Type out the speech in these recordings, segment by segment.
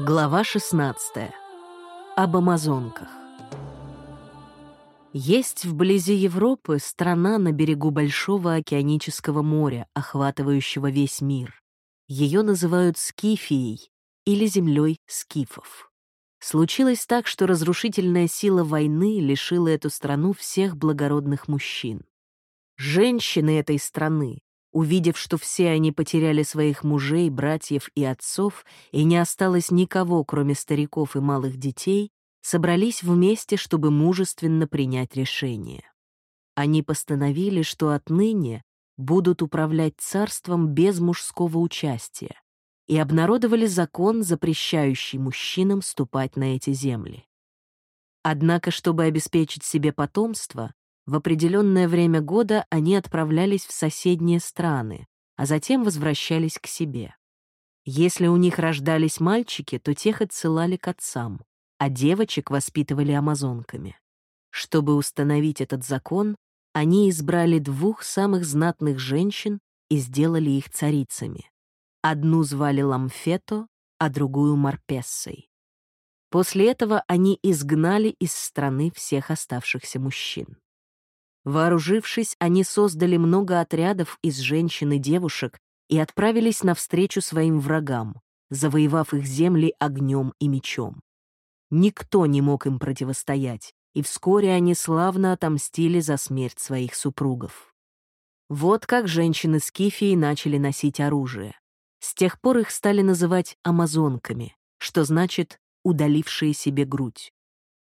Глава 16. Об амазонках. Есть вблизи Европы страна на берегу Большого океанического моря, охватывающего весь мир. Ее называют Скифией или землей скифов. Случилось так, что разрушительная сила войны лишила эту страну всех благородных мужчин. Женщины этой страны, Увидев, что все они потеряли своих мужей, братьев и отцов, и не осталось никого, кроме стариков и малых детей, собрались вместе, чтобы мужественно принять решение. Они постановили, что отныне будут управлять царством без мужского участия, и обнародовали закон, запрещающий мужчинам ступать на эти земли. Однако, чтобы обеспечить себе потомство, в определенное время года они отправлялись в соседние страны, а затем возвращались к себе. Если у них рождались мальчики, то тех отсылали к отцам, а девочек воспитывали амазонками. Чтобы установить этот закон, они избрали двух самых знатных женщин и сделали их царицами. Одну звали Ламфето, а другую Марпессой. После этого они изгнали из страны всех оставшихся мужчин. Вооружившись, они создали много отрядов из женщин и девушек и отправились навстречу своим врагам, завоевав их земли огнем и мечом. Никто не мог им противостоять, и вскоре они славно отомстили за смерть своих супругов. Вот как женщины Скифии начали носить оружие. С тех пор их стали называть амазонками, что значит «удалившие себе грудь».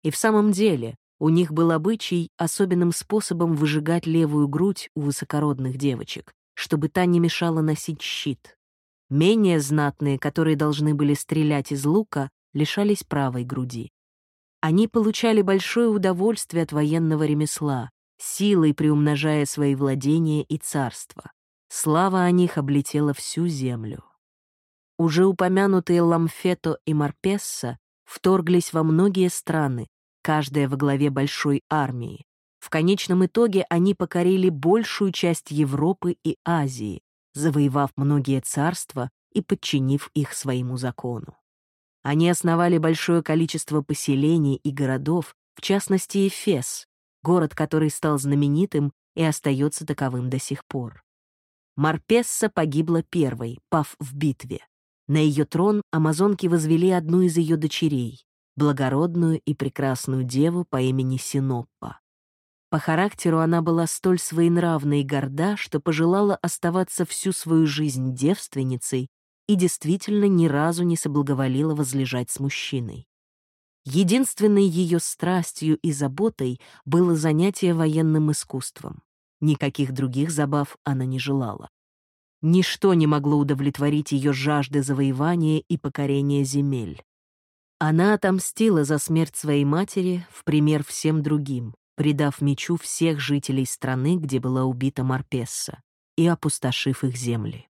И в самом деле, у них был обычай особенным способом выжигать левую грудь у высокородных девочек, чтобы та не мешала носить щит. Менее знатные, которые должны были стрелять из лука, лишались правой груди. Они получали большое удовольствие от военного ремесла, силой приумножая свои владения и царства. Слава о них облетела всю землю. Уже упомянутые Ламфето и Марпесса вторглись во многие страны, каждая во главе большой армии. В конечном итоге они покорили большую часть Европы и Азии, завоевав многие царства и подчинив их своему закону. Они основали большое количество поселений и городов, в частности Эфес, город, который стал знаменитым и остается таковым до сих пор. Марпесса погибла первой, пав в битве. На ее трон амазонки возвели одну из ее дочерей благородную и прекрасную деву по имени Синоппа. По характеру она была столь своенравна и горда, что пожелала оставаться всю свою жизнь девственницей и действительно ни разу не соблаговолила возлежать с мужчиной. Единственной ее страстью и заботой было занятие военным искусством. Никаких других забав она не желала. Ничто не могло удовлетворить ее жажды завоевания и покорения земель. Она отомстила за смерть своей матери в пример всем другим, предав мечу всех жителей страны, где была убита Марпесса, и опустошив их земли.